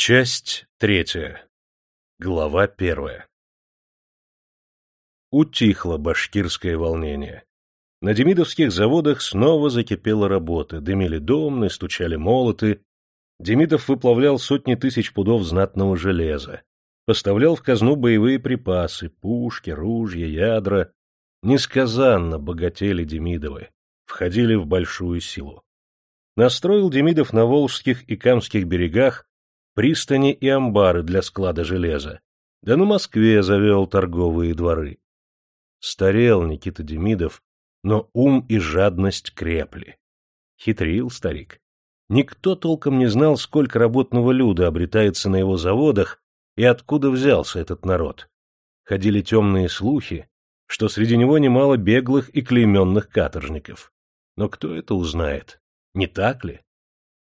Часть третья. Глава первая. Утихло башкирское волнение. На демидовских заводах снова закипела работа, дымили домны, стучали молоты. Демидов выплавлял сотни тысяч пудов знатного железа, поставлял в казну боевые припасы, пушки, ружья, ядра. Несказанно богатели Демидовы, входили в большую силу. Настроил Демидов на Волжских и Камских берегах пристани и амбары для склада железа, да на Москве завел торговые дворы. Старел Никита Демидов, но ум и жадность крепли. Хитрил старик. Никто толком не знал, сколько работного люда обретается на его заводах и откуда взялся этот народ. Ходили темные слухи, что среди него немало беглых и клейменных каторжников. Но кто это узнает? Не так ли?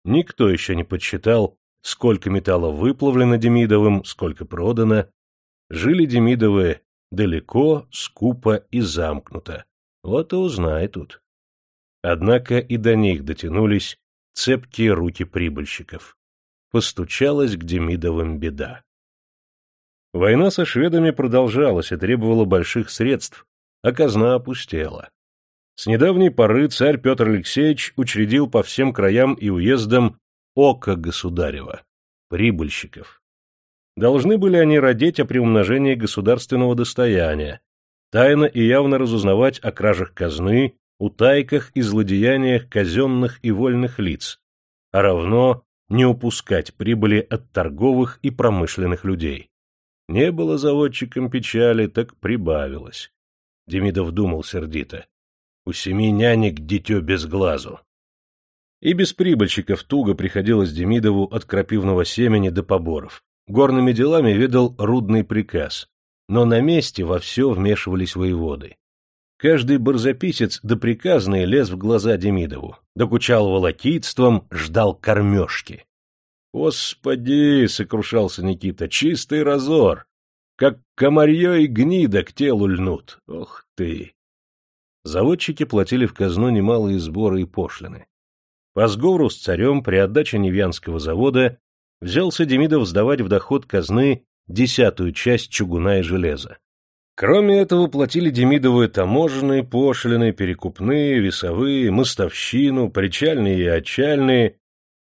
Никто еще не подсчитал, сколько металла выплавлено Демидовым, сколько продано. Жили Демидовы далеко, скупо и замкнуто. Вот и узнай тут. Однако и до них дотянулись цепкие руки прибыльщиков. Постучалась к Демидовым беда. Война со шведами продолжалась и требовала больших средств, а казна опустела. С недавней поры царь Петр Алексеевич учредил по всем краям и уездам око государева, прибыльщиков. Должны были они родить о приумножении государственного достояния, тайно и явно разузнавать о кражах казны, утайках и злодеяниях казенных и вольных лиц, а равно не упускать прибыли от торговых и промышленных людей. Не было заводчикам печали, так прибавилось. Демидов думал сердито. У семи нянек дитё без глазу. И без прибыльщиков туго приходилось Демидову от крапивного семени до поборов. Горными делами ведал рудный приказ, но на месте во все вмешивались воеводы. Каждый барзаписец до приказной лез в глаза Демидову, докучал волокитством, ждал кормежки. «Господи!» — сокрушался Никита. «Чистый разор! Как комарье и гнида к телу льнут! Ох ты!» Заводчики платили в казну немалые сборы и пошлины. По сговору с царем при отдаче Невьянского завода взялся Демидов сдавать в доход казны десятую часть чугуна и железа. Кроме этого платили Демидовы таможенные пошлины, перекупные, весовые, мостовщину, причальные и отчальные,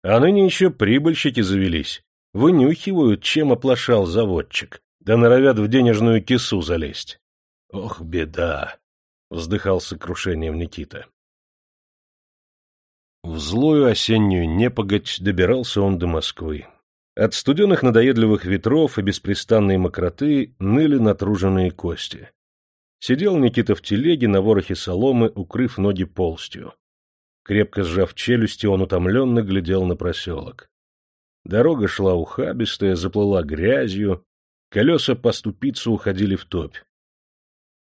а ныне еще прибыльщики завелись, вынюхивают, чем оплошал заводчик, да норовят в денежную кису залезть. «Ох, беда!» — вздыхал с сокрушением Никита. В злую осеннюю непогодь добирался он до Москвы. От студенных надоедливых ветров и беспрестанной мокроты ныли натруженные кости. Сидел Никита в телеге на ворохе соломы, укрыв ноги полстью. Крепко сжав челюсти, он утомленно глядел на проселок. Дорога шла ухабистая, заплыла грязью, колеса по ступицу уходили в топь.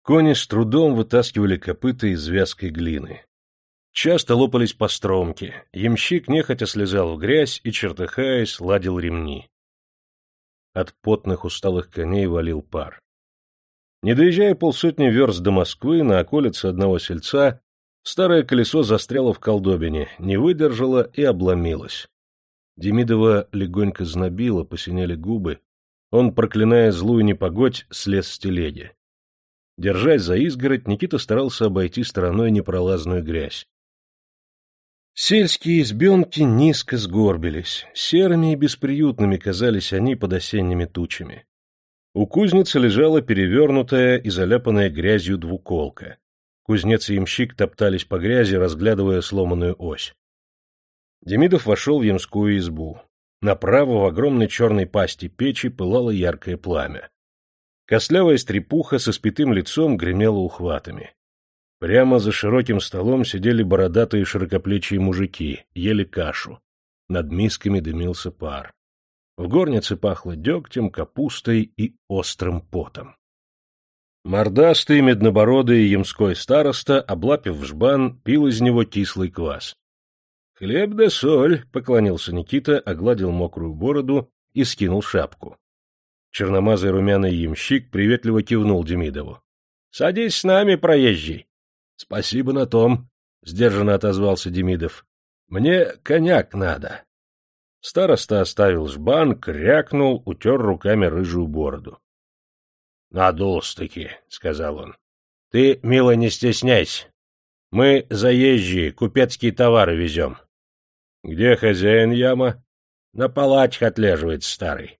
Кони с трудом вытаскивали копыта из вязкой глины. Часто лопались постромки, ямщик нехотя слезал в грязь и, чертыхаясь, ладил ремни. От потных усталых коней валил пар. Не доезжая полсотни верст до Москвы, на околице одного сельца, старое колесо застряло в колдобине, не выдержало и обломилось. Демидова легонько знобило, посинели губы. Он, проклиная злую непогодь, слез с телеги. Держась за изгородь, Никита старался обойти стороной непролазную грязь. Сельские избенки низко сгорбились, серыми и бесприютными казались они под осенними тучами. У кузницы лежала перевернутая и заляпанная грязью двуколка. Кузнец и ямщик топтались по грязи, разглядывая сломанную ось. Демидов вошел в ямскую избу. Направо в огромной черной пасти печи пылало яркое пламя. Кослявая стрепуха со спитым лицом гремела ухватами. Прямо за широким столом сидели бородатые широкоплечие мужики, ели кашу. Над мисками дымился пар. В горнице пахло дегтем, капустой и острым потом. Мордастый, меднобородый ямской староста, облапив жбан, пил из него кислый квас. — Хлеб да соль, — поклонился Никита, огладил мокрую бороду и скинул шапку. Черномазый румяный ямщик приветливо кивнул Демидову. — Садись с нами, проезжий. — Спасибо на том, — сдержанно отозвался Демидов. — Мне коньяк надо. Староста оставил жбан, крякнул, утер руками рыжую бороду. — Надулся-таки, — сказал он. — Ты, мило, не стесняйся. Мы заезжие, купецкие товары везем. — Где хозяин яма? — На палатях отлеживает старый.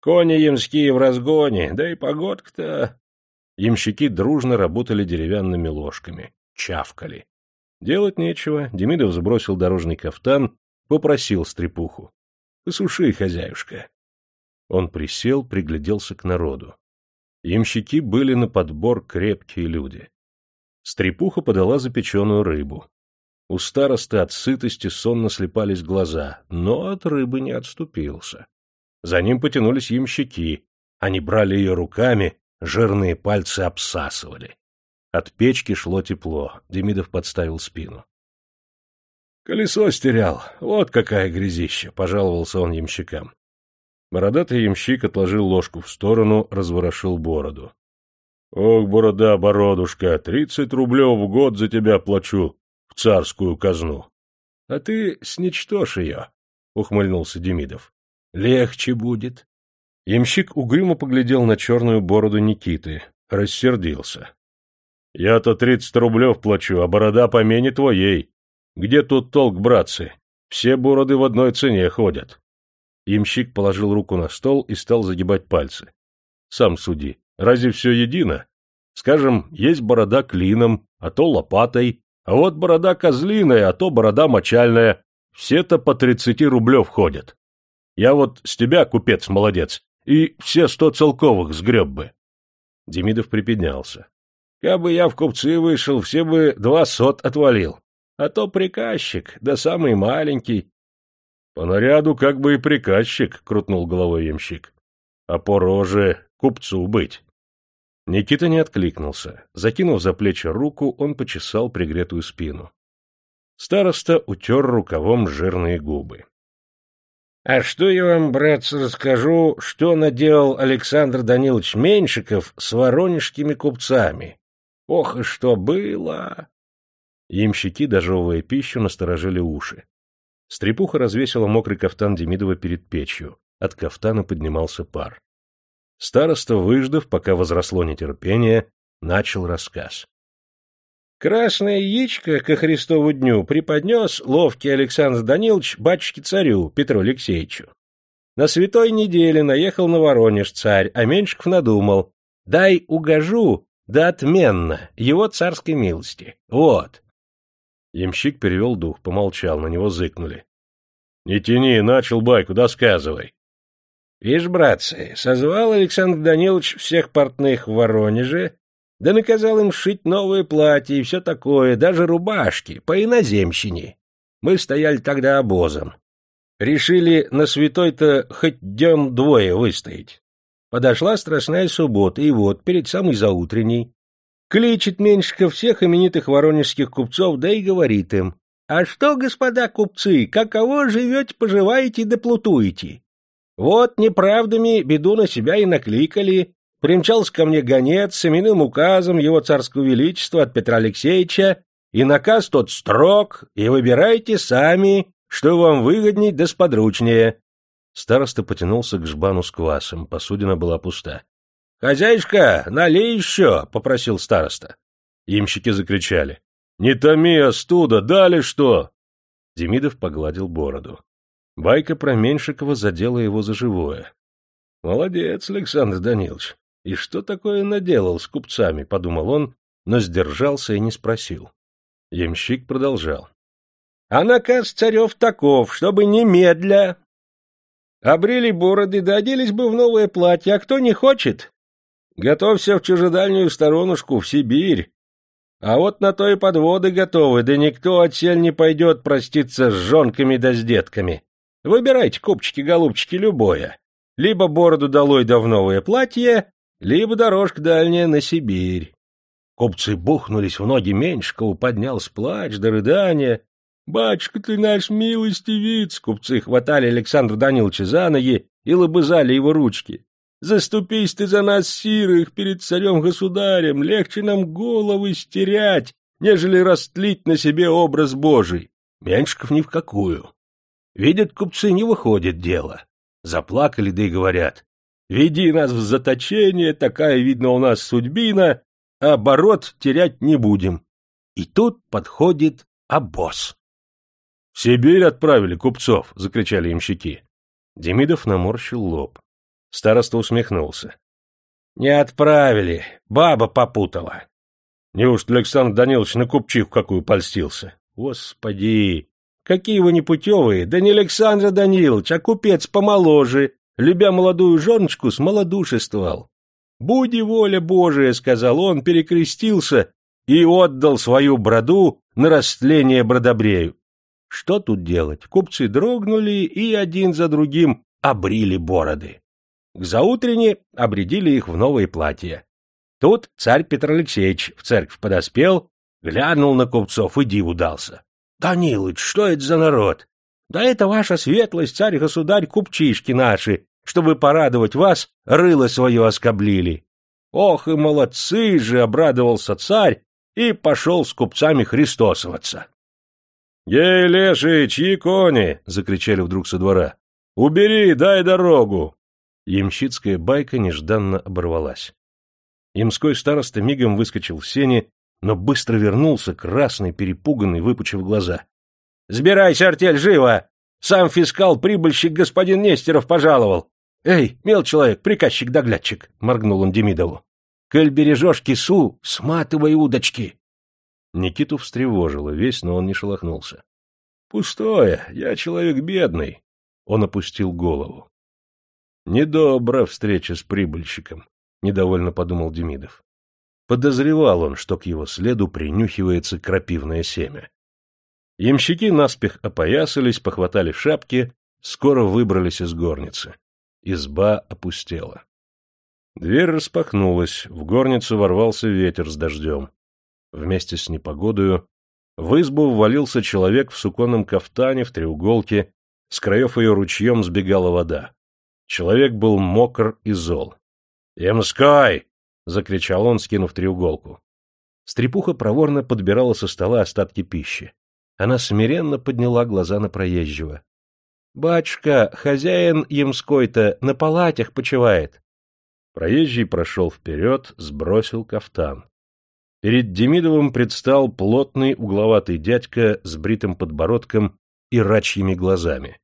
Кони ямские в разгоне, да и погодка-то... Ямщики дружно работали деревянными ложками, чавкали. Делать нечего, Демидов сбросил дорожный кафтан, попросил стрепуху. — Посуши, хозяюшка. Он присел, пригляделся к народу. Ямщики были на подбор крепкие люди. Стрепуха подала запеченную рыбу. У старосты от сытости сонно слепались глаза, но от рыбы не отступился. За ним потянулись ямщики. Они брали ее руками, жирные пальцы обсасывали. От печки шло тепло. Демидов подставил спину. «Колесо стерял. Вот какая грязища!» — пожаловался он ямщикам. Бородатый ямщик отложил ложку в сторону, разворошил бороду. — Ох, борода, бородушка, тридцать рублев в год за тебя плачу в царскую казну. — А ты сничтожь ее, — ухмыльнулся Демидов. — Легче будет. Ямщик угрюмо поглядел на черную бороду Никиты, рассердился. — Я-то тридцать рублев плачу, а борода помене твоей. Где тут толк, братцы? Все бороды в одной цене ходят. Ямщик положил руку на стол и стал загибать пальцы. — Сам суди, разве все едино? Скажем, есть борода клином, а то лопатой, а вот борода козлиная, а то борода мочальная. Все-то по тридцати рублев ходят. Я вот с тебя, купец, молодец, и все сто целковых сгреб бы. Демидов приподнялся. Кабы я в купцы вышел, все бы два сот отвалил. А то приказчик, да самый маленький, по наряду как бы и приказчик, — крутнул головой ямщик. А по роже купцу быть. Никита не откликнулся. Закинув за плечи руку, он почесал пригретую спину. Староста утер рукавом жирные губы. — А что я вам, братцы, расскажу, что наделал Александр Данилович Меньшиков с воронежскими купцами? Ох, и что было! Ямщики, дожевывая пищу, насторожили уши. Стрепуха развесила мокрый кафтан Демидова перед печью. От кафтана поднимался пар. Староста, выждав, пока возросло нетерпение, начал рассказ. Красное яичко ко Христову дню преподнес ловкий Александр Данилович батюшке-царю Петру Алексеевичу. На святой неделе наехал на Воронеж царь, а Меньшиков надумал, дай угожу, да отменно, его царской милости. Вот. Ямщик перевел дух, помолчал, на него зыкнули. — Не тяни, начал байку, досказывай. — Вишь, братцы, созвал Александр Данилович всех портных в Воронеже, да наказал им шить новые платья и все такое, даже рубашки, по иноземщине. Мы стояли тогда обозом. Решили на святой-то хоть днем двое выстоять. Подошла страстная суббота, и вот, перед самой заутренней, Кличет Меньшиков всех именитых воронежских купцов, да и говорит им, «А что, господа купцы, каково живете, поживаете да плутуете? Вот неправдами беду на себя и накликали. Примчался ко мне гонец с именным указом его царского величества от Петра Алексеевича, и наказ тот строг, и выбирайте сами, что вам выгодней да сподручнее». Староста потянулся к жбану с квасом, посудина была пуста. — Хозяйка, налей еще, — попросил староста. Имщики закричали. — Не томи, остуда, дали что? Демидов погладил бороду. Байка про Меньшикова задела его за живое. — Молодец, Александр Данилович. И что такое наделал с купцами, — подумал он, но сдержался и не спросил. Ямщик продолжал. — А наказ царев таков, чтобы немедля Обрели бороды, да оделись бы в новое платье, а кто не хочет, Готовься в чужедальнюю сторонушку, в Сибирь. А вот на то и подводы готовы, да никто отсель не пойдет проститься с жонками да с детками. Выбирайте, купчики-голубчики, любое. Либо бороду долой да в новое платье, либо дорожка дальняя на Сибирь. Купцы бухнулись в ноги Меньшикову, поднялся плач да рыдания. «Батюшка ты наш милостивец!» Купцы хватали Александра Даниловича за ноги и лобызали его ручки. Заступись ты за нас, сирых, перед царем-государем, легче нам головы стерять, нежели растлить на себе образ Божий. Меньшиков ни в какую. Видят купцы, не выходит дело. Заплакали, да и говорят. Веди нас в заточение, такая, видно, у нас судьбина, а оборот терять не будем. И тут подходит обоз. — В Сибирь отправили купцов, — закричали имщики. Демидов наморщил лоб. Староста усмехнулся. — Не отправили, баба попутала. Неужто Александр Данилович на купчиху какую польстился? Господи! Какие вы непутевые! Да не Александр Данилович, а купец помоложе, любя молодую женочку, смолодушествовал. «Буди воля Божия», — сказал он, перекрестился и отдал свою броду на растление бродобрею. Что тут делать? Купцы дрогнули и один за другим обрили бороды. К заутрене обредили их в новые платья. Тут царь Петр Алексеевич в церковь подоспел, глянул на купцов и диву дался. — Данилыч, что это за народ? Да это ваша светлость, царь-государь, купчишки наши, чтобы порадовать вас, рыло свое оскоблили. Ох и молодцы же, — обрадовался царь и пошел с купцами христосоваться. — Ей, леший, чьи кони? — закричали вдруг со двора. — Убери, дай дорогу! Ямщицкая байка нежданно оборвалась. Ямской староста мигом выскочил в сени, но быстро вернулся, красный, перепуганный, выпучив глаза. — Сбирайся, артель, живо! Сам фискал-прибыльщик господин Нестеров пожаловал. — Эй, мел человек, приказчик-доглядчик! — моргнул он Демидову. — Коль бережешь кису, сматывай удочки! Никиту встревожило весь, но он не шелохнулся. — Пустое, я человек бедный. Он опустил голову. — Недобра встреча с прибыльщиком. — недовольно подумал Демидов. Подозревал он, что к его следу принюхивается крапивное семя. Ямщики наспех опоясались, похватали шапки, скоро выбрались из горницы. Изба опустела. Дверь распахнулась, в горницу ворвался ветер с дождем. Вместе с непогодою в избу ввалился человек в суконном кафтане, в треуголке, с краев ее ручьем сбегала вода. Человек был мокр и зол. «Ямской!» — закричал он, скинув треуголку. Стрепуха проворно подбирала со стола остатки пищи. Она смиренно подняла глаза на проезжего. — Батюшка, хозяин Ямской-то на палатях почивает. Проезжий прошел вперед, сбросил кафтан. Перед Демидовым предстал плотный угловатый дядька с бритым подбородком и рачьими глазами.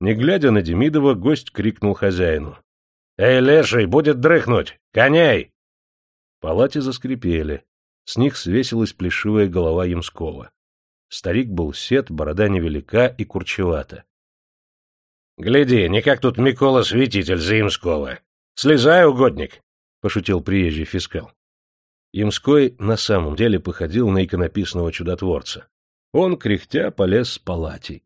Не глядя на Демидова, гость крикнул хозяину. «Эй, леший, будет дрыхнуть! Коней!» В заскрипели. С них свесилась плешивая голова Ямского. Старик был сед, борода невелика и курчевата. — Гляди, не как тут Микола Святитель за Ямского. Слезай, угодник! — пошутил приезжий фискал. Ямской на самом деле походил на иконописного чудотворца. Он, кряхтя, полез с палатей.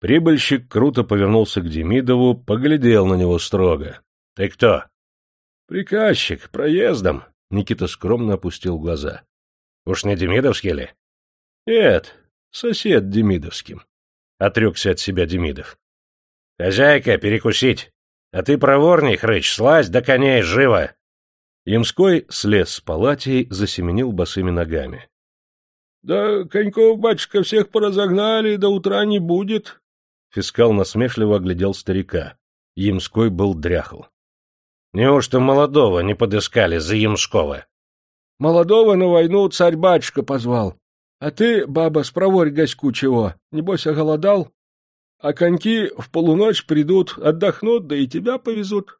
Прибыльщик круто повернулся к Демидову, поглядел на него строго. — Ты кто? — Приказчик, проездом. Никита скромно опустил глаза. — Уж не Демидовский ли? — Нет, сосед Демидовским. Отрекся от себя Демидов. — Хозяйка, перекусить. А ты проворней, хрыч, слазь до коней, живо! Ямской слез с палатей, засеменил босыми ногами. — Да коньков, батюшка, всех поразогнали, до утра не будет. Фискал насмешливо оглядел старика. Ямской был дряхл. Неужто молодого не подыскали за Ямского? Молодого на войну царь-батюшка позвал. А ты, баба, спроворь гоську чего, небось оголодал? А коньки в полуночь придут, отдохнут, да и тебя повезут.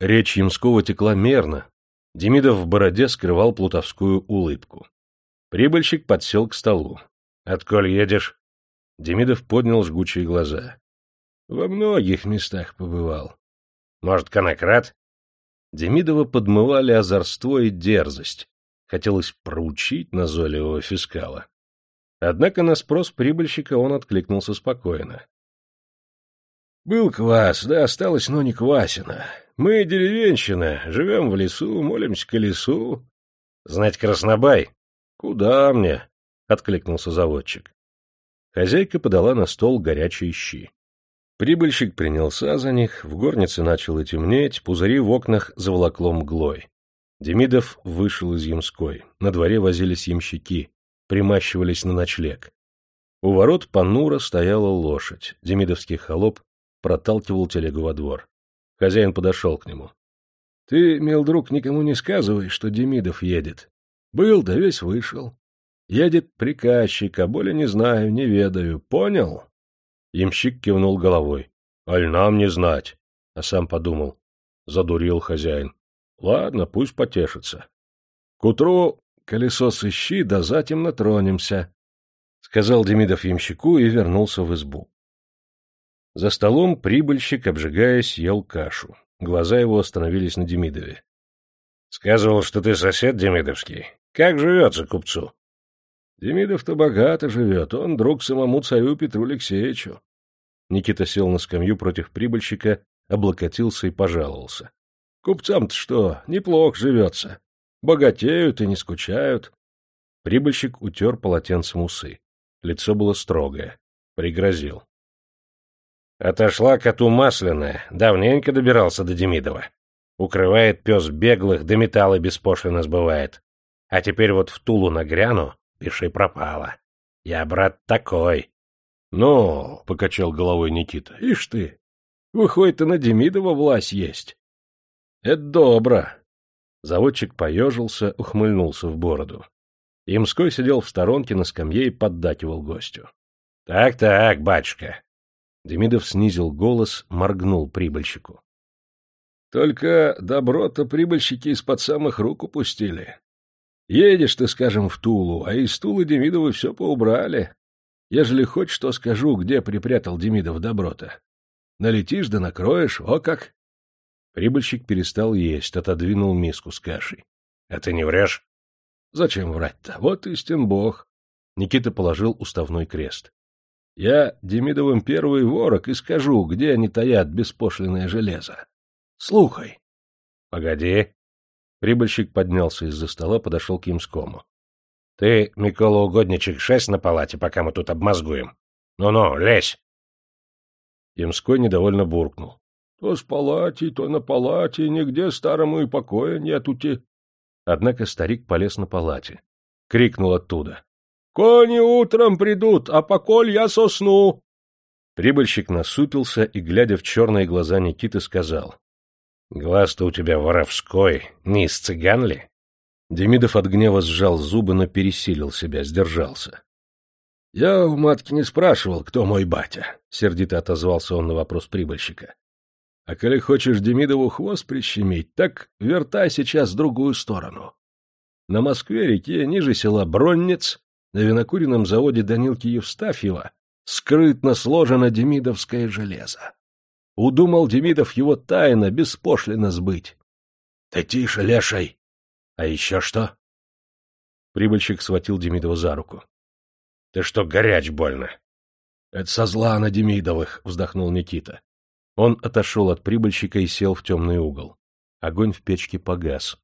Речь Ямского текла мерно. Демидов в бороде скрывал плутовскую улыбку. Прибыльщик подсел к столу. — Отколь едешь? Демидов поднял жгучие глаза. — Во многих местах побывал. Может, конократ? Демидова подмывали озорство и дерзость. Хотелось проучить назойливого фискала. Однако на спрос прибыльщика он откликнулся спокойно. — Был квас, да осталось, но не квасина. Мы деревенщина, живем в лесу, молимся к лесу. — Знать краснобай? — Куда мне? — откликнулся заводчик. Хозяйка подала на стол горячие щи. Прибыльщик принялся за них, в горнице начало темнеть, пузыри в окнах заволокло мглой. Демидов вышел из Ямской, на дворе возились ямщики, примащивались на ночлег. У ворот понуро стояла лошадь. Демидовский холоп проталкивал телегу во двор. Хозяин подошел к нему. — Ты, мил друг, никому не сказывай, что Демидов едет. Был, да весь вышел. Едет приказчик, а более не знаю, не ведаю. Понял? Ямщик кивнул головой. — Аль нам не знать. А сам подумал. Задурил хозяин. Ладно, пусть потешится. К утру колесо сыщи, да затем натронемся, — сказал Демидов ямщику и вернулся в избу. За столом прибыльщик, обжигаясь, ел кашу. Глаза его остановились на Демидове. — Сказывал, что ты сосед Демидовский. Как живется купцу? — Демидов-то богато живет, он друг самому царю Петру Алексеевичу. Никита сел на скамью против прибыльщика, облокотился и пожаловался. — Купцам-то что, неплохо живется. Богатеют и не скучают. Прибыльщик утер полотенцем усы. Лицо было строгое. Пригрозил. Отошла коту масляная, давненько добирался до Демидова. Укрывает пес беглых, да металлы беспошлино сбывает. А теперь вот в Тулу нагряну, пиши пропало. Я, брат, такой. — Ну, — покачал головой Никита, — ишь ты, выходит, и на Демидова власть есть. — Это добро. Заводчик поежился, ухмыльнулся в бороду. Ямской сидел в сторонке на скамье и поддакивал гостю. Так — Так-так, батюшка. Демидов снизил голос, моргнул прибыльщику. — Только добро-то прибыльщики из-под самых рук упустили. Едешь ты, скажем, в Тулу, а из Тулы Демидовы все поубрали. Ежели хоть что скажу, где припрятал Демидов добро-то. Налетишь да накроешь, о как! Прибыльщик перестал есть, отодвинул миску с кашей. — А ты не врешь? — Зачем врать-то? Вот истин бог. Никита положил уставной крест. — Я Демидовым первый ворог и скажу, где они таят беспошлиное железо. Слухай. — Погоди. Прибыльщик поднялся из-за стола, подошел к Ямскому. — Ты, Микола Угодничек, шесть на палате, пока мы тут обмозгуем. Ну-ну, лезь. Ямской недовольно буркнул. То с палати, то на палате, нигде старому и покоя нетути. Однако старик полез на палате. Крикнул оттуда. — Кони утром придут, а поколь я сосну. Прибыльщик насупился и, глядя в черные глаза Никиты, сказал. — Глаз-то у тебя воровской, не из цыган ли? Демидов от гнева сжал зубы, но пересилил себя, сдержался. — Я у матки не спрашивал, кто мой батя, — сердито отозвался он на вопрос прибыльщика. А коли хочешь Демидову хвост прищемить, так вертай сейчас в другую сторону. На Москве-реке, ниже села Бронниц, на винокуренном заводе Данилки Евстафьева, скрытно сложено демидовское железо. Удумал Демидов его тайно, беспошлино сбыть. — Ты тише, леший! А еще что? Прибыльщик схватил Демидова за руку. — Ты что, горяч больно? — Это со зла на Демидовых, — вздохнул Никита. Он отошел от прибыльщика и сел в темный угол. Огонь в печке погас.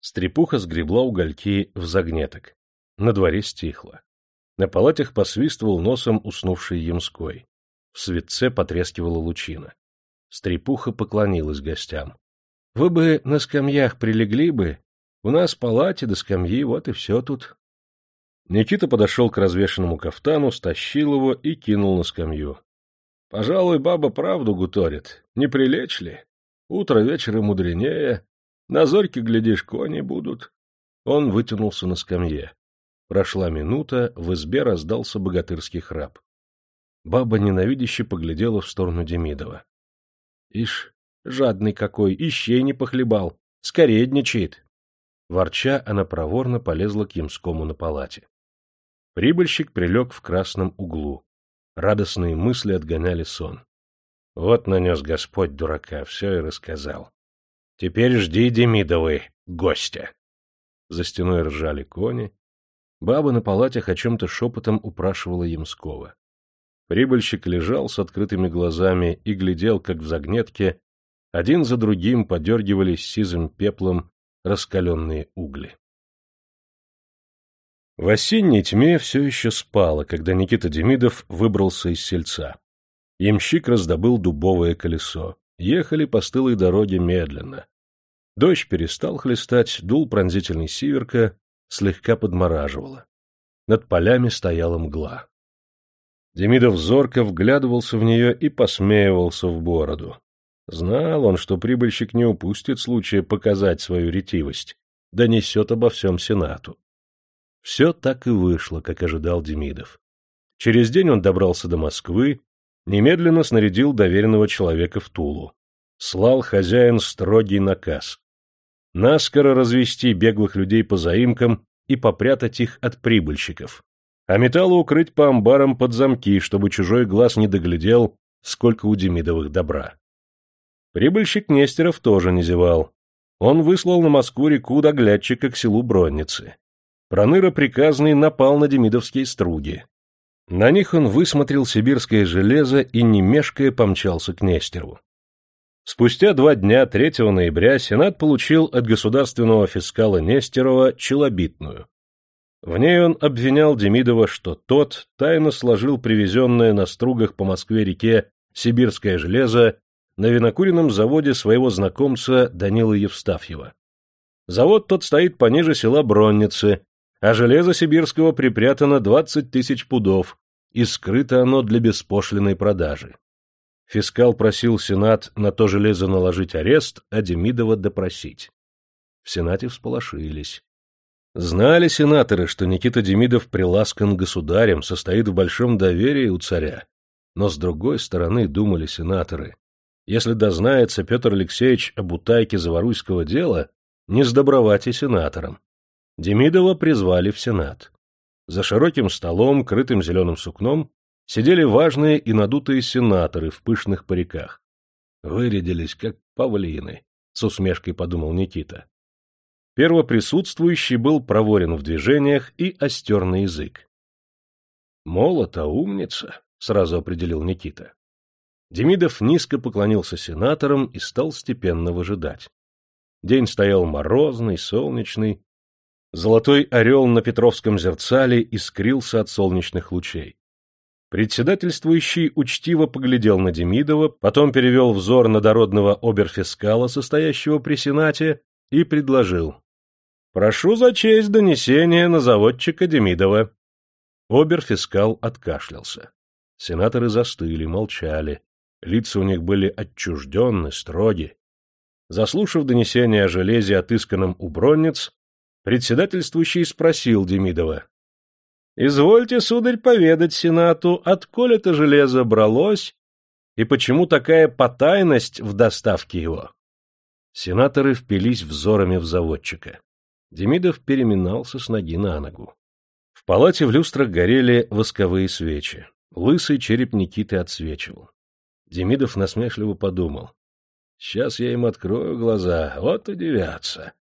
Стрепуха сгребла угольки в загнеток. На дворе стихло. На палатях посвистывал носом уснувший Ямской. В светце потрескивала лучина. Стрепуха поклонилась гостям. — Вы бы на скамьях прилегли бы. У нас палате до скамьи, вот и все тут. Никита подошел к развешенному кафтану, стащил его и кинул на скамью. Пожалуй, баба правду гуторит. Не прилечь ли? Утро вечера мудренее. На зорьке, глядишь, кони будут. Он вытянулся на скамье. Прошла минута, в избе раздался богатырский храп. Баба ненавидяще поглядела в сторону Демидова. — Ишь, жадный какой, ищей не похлебал, скоредничает. Ворча, она проворно полезла к Ямскому на палате. Прибыльщик прилег в красном углу. Радостные мысли отгоняли сон. Вот нанес Господь дурака, все и рассказал. Теперь жди Демидовы, гостя. За стеной ржали кони. Баба на палатях о чем-то шепотом упрашивала Ямского. Прибыльщик лежал с открытыми глазами и глядел, как в загнетке один за другим подергивались сизым пеплом раскаленные угли. В осенней тьме все еще спало, когда Никита Демидов выбрался из сельца. Ямщик раздобыл дубовое колесо. Ехали по стылой дороге медленно. Дождь перестал хлестать, дул пронзительный сиверка, слегка подмораживало. Над полями стояла мгла. Демидов зорко вглядывался в нее и посмеивался в бороду. Знал он, что прибыльщик не упустит случая показать свою ретивость, донесет обо всем Сенату. Все так и вышло, как ожидал Демидов. Через день он добрался до Москвы, немедленно снарядил доверенного человека в Тулу. Слал хозяин строгий наказ. Наскоро развести беглых людей по заимкам и попрятать их от прибыльщиков, а металлу укрыть по амбарам под замки, чтобы чужой глаз не доглядел, сколько у Демидовых добра. Прибыльщик Нестеров тоже не зевал. Он выслал на Москву-реку доглядчика к селу Бронницы. Проныра приказный напал на демидовские струги. На них он высмотрел сибирское железо и, не мешкая, помчался к Нестерову. Спустя два дня, 3 ноября, Сенат получил от государственного фискала Нестерова челобитную, в ней он обвинял Демидова, что тот тайно сложил привезенное на стругах по Москве-реке сибирское железо на винокуренном заводе своего знакомца Данила Евстафьева. Завод тот стоит пониже села Бронницы, а железо сибирского припрятано 20 тысяч пудов, и скрыто оно для беспошлиной продажи. Фискал просил Сенат на то железо наложить арест, а Демидова допросить. В Сенате всполошились. Знали сенаторы, что Никита Демидов приласкан государем, состоит в большом доверии у царя. Но с другой стороны, думали сенаторы, если дознается Петр Алексеевич об утайке Заворуйского дела, не сдобровать и сенаторам. Демидова призвали в Сенат. За широким столом, крытым зеленым сукном, сидели важные и надутые сенаторы в пышных париках. Вырядились, как павлины, — с усмешкой подумал Никита. Первоприсутствующий был проворен в движениях и остер на язык. «Молота умница», — сразу определил Никита. Демидов низко поклонился сенаторам и стал степенно выжидать. День стоял морозный, солнечный. Золотой орел на Петровском зерцале искрился от солнечных лучей. Председательствующий учтиво поглядел на Демидова, потом перевел взор на дородного оберфискала, состоящего при Сенате, и предложил. «Прошу за честь донесения на заводчика Демидова». Оберфискал откашлялся. Сенаторы застыли, молчали. Лица у них были отчужденны, строги. Заслушав донесение о железе, отысканном у бронниц, председательствующий спросил Демидова. — Извольте, сударь, поведать Сенату, отколь это железо бралось и почему такая потайность в доставке его? Сенаторы впились взорами в заводчика. Демидов переминался с ноги на ногу. В палате в люстрах горели восковые свечи. Лысый череп Никиты отсвечивал. Демидов насмешливо подумал. Сейчас я им открою глаза, вот удивятся.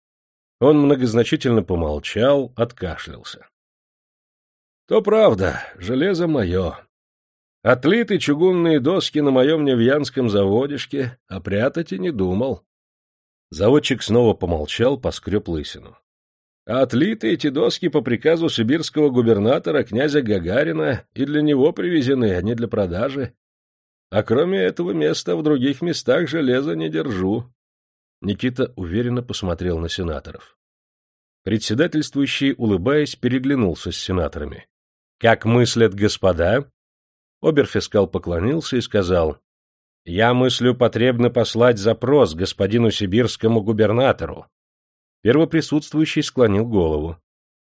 Он многозначительно помолчал, откашлялся. То правда, железо мое. Отлиты чугунные доски на моем невьянском заводишке, а прятать и не думал. Заводчик снова помолчал, поскреб лысину. А отлиты эти доски по приказу сибирского губернатора князя Гагарина и для него привезены, а не для продажи. А кроме этого места в других местах железа не держу. Никита уверенно посмотрел на сенаторов. Председательствующий, улыбаясь, переглянулся с сенаторами. — Как мыслят господа? Оберфискал поклонился и сказал, я мыслю потребно послать запрос господину сибирскому губернатору. Первоприсутствующий склонил голову.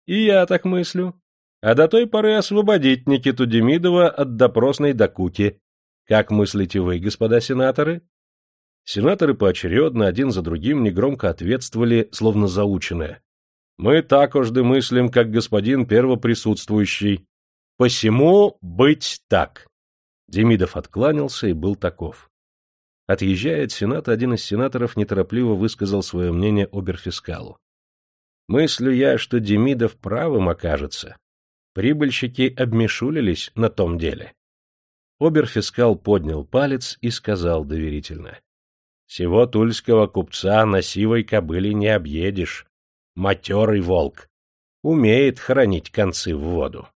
И я так мыслю. А до той поры освободить Никиту Демидова от допросной докуки. Как мыслите вы, господа сенаторы? Сенаторы поочередно, один за другим, негромко ответствовали, словно заученное. Мы так уж мыслим, как господин первоприсутствующий. Посему быть так. Демидов откланялся и был таков. Отъезжая от Сената, один из сенаторов неторопливо высказал свое мнение оберфискалу. «Мыслю я, что Демидов правым окажется. Прибыльщики обмешулились на том деле». Оберфискал поднял палец и сказал доверительно. «Сего тульского купца на сивой кобыле не объедешь. Матерый волк. Умеет хранить концы в воду».